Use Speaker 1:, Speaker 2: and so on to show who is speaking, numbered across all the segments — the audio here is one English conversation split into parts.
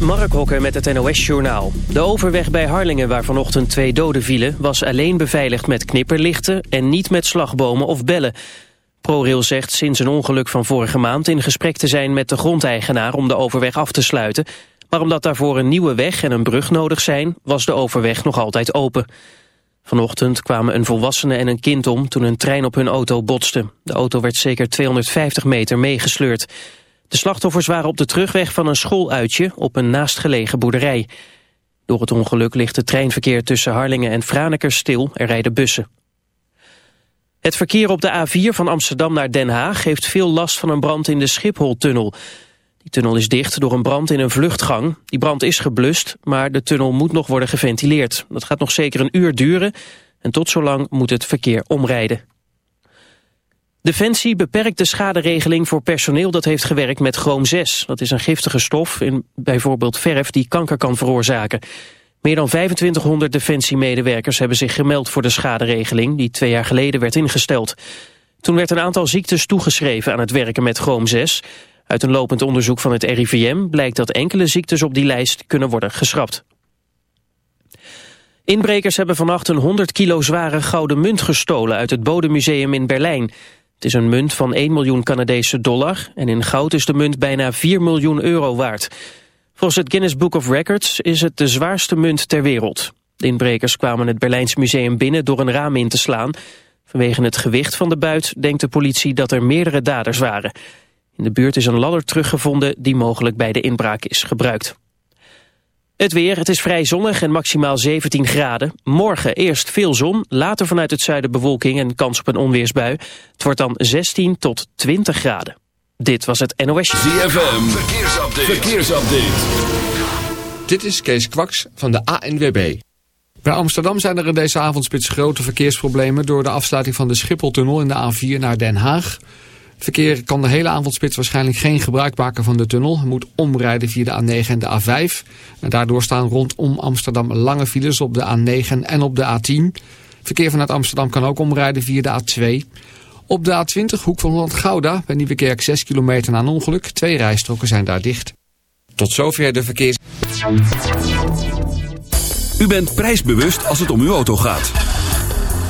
Speaker 1: Mark Hokker met het NOS-journaal. De overweg bij Harlingen, waar vanochtend twee doden vielen... was alleen beveiligd met knipperlichten en niet met slagbomen of bellen. ProRail zegt sinds een ongeluk van vorige maand... in gesprek te zijn met de grondeigenaar om de overweg af te sluiten. Maar omdat daarvoor een nieuwe weg en een brug nodig zijn... was de overweg nog altijd open. Vanochtend kwamen een volwassene en een kind om toen een trein op hun auto botste. De auto werd zeker 250 meter meegesleurd. De slachtoffers waren op de terugweg van een schooluitje op een naastgelegen boerderij. Door het ongeluk ligt het treinverkeer tussen Harlingen en Franeker stil. Er rijden bussen. Het verkeer op de A4 van Amsterdam naar Den Haag heeft veel last van een brand in de Schipholtunnel. Die tunnel is dicht door een brand in een vluchtgang. Die brand is geblust, maar de tunnel moet nog worden geventileerd. Dat gaat nog zeker een uur duren en tot zolang moet het verkeer omrijden. Defensie beperkt de schaderegeling voor personeel dat heeft gewerkt met chroom 6. Dat is een giftige stof in bijvoorbeeld verf die kanker kan veroorzaken. Meer dan 2500 defensiemedewerkers hebben zich gemeld voor de schaderegeling die twee jaar geleden werd ingesteld. Toen werd een aantal ziektes toegeschreven aan het werken met chroom 6. Uit een lopend onderzoek van het RIVM blijkt dat enkele ziektes op die lijst kunnen worden geschrapt. Inbrekers hebben vannacht een 100 kilo zware gouden munt gestolen uit het Bodemuseum in Berlijn. Het is een munt van 1 miljoen Canadese dollar en in goud is de munt bijna 4 miljoen euro waard. Volgens het Guinness Book of Records is het de zwaarste munt ter wereld. De inbrekers kwamen het Berlijns museum binnen door een raam in te slaan. Vanwege het gewicht van de buit denkt de politie dat er meerdere daders waren. In de buurt is een ladder teruggevonden die mogelijk bij de inbraak is gebruikt. Het weer, het is vrij zonnig en maximaal 17 graden. Morgen eerst veel zon, later vanuit het zuiden bewolking en kans op een onweersbui. Het wordt dan 16 tot 20 graden. Dit was het NOS.
Speaker 2: ZFM, verkeersupdate. verkeersupdate.
Speaker 3: Dit is Kees Kwaks van de ANWB. Bij Amsterdam zijn er in deze avondspits grote verkeersproblemen... door de afsluiting van de Schipholtunnel in de A4 naar Den Haag... Verkeer kan de hele avondspits waarschijnlijk geen gebruik maken van de tunnel. Het moet omrijden via de A9 en de A5. En daardoor staan rondom Amsterdam lange files op de A9 en op de A10. Verkeer vanuit Amsterdam kan ook omrijden via de A2. Op de A20, hoek van Holland-Gouda, bij Nieuwekerk 6 kilometer na een ongeluk. Twee rijstroken zijn daar dicht. Tot zover de verkeers...
Speaker 2: U bent prijsbewust als het om uw auto gaat.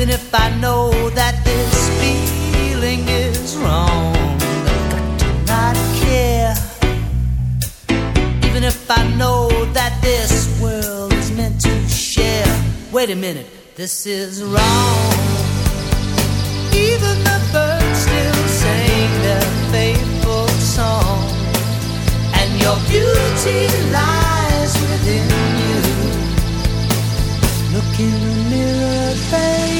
Speaker 4: Even if I know that this feeling is wrong. Got to not care. Even if I know that this world is meant to share. Wait a minute, this is wrong. Even the birds still sing their faithful song. And your beauty lies within you. Look in the mirror, baby.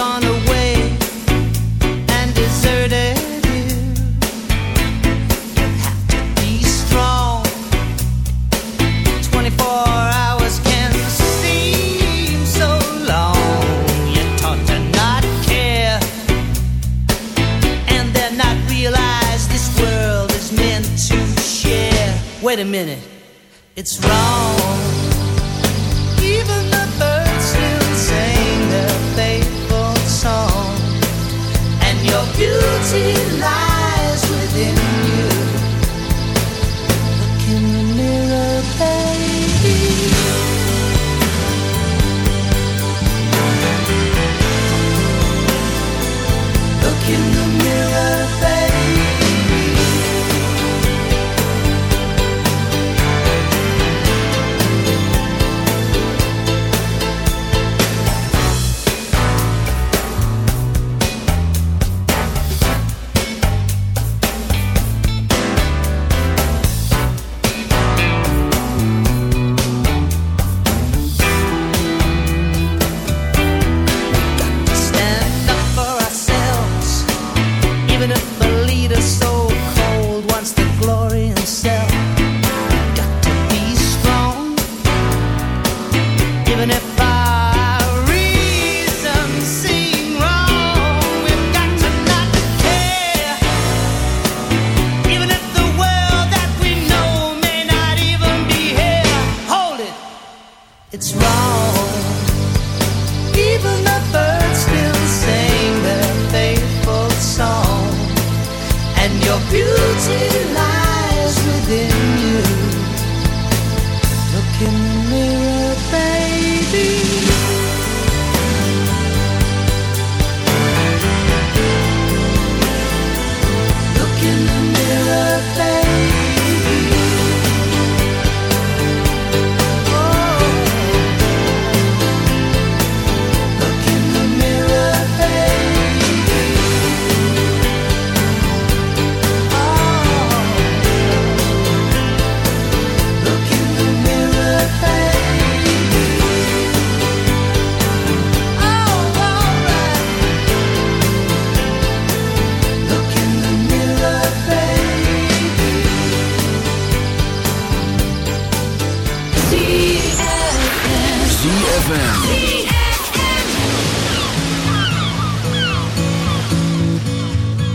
Speaker 4: a minute, it's wrong.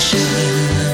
Speaker 5: shine.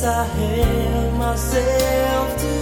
Speaker 6: I
Speaker 7: held myself to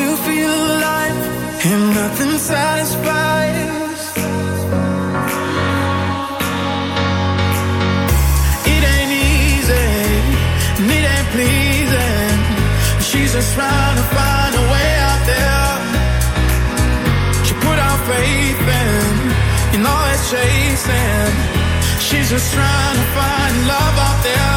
Speaker 8: to feel
Speaker 9: alive, and nothing satisfies. It ain't easy, and it ain't pleasing. She's just trying to find a way out there. She put faith in, all chasing. She's just trying to find love out there,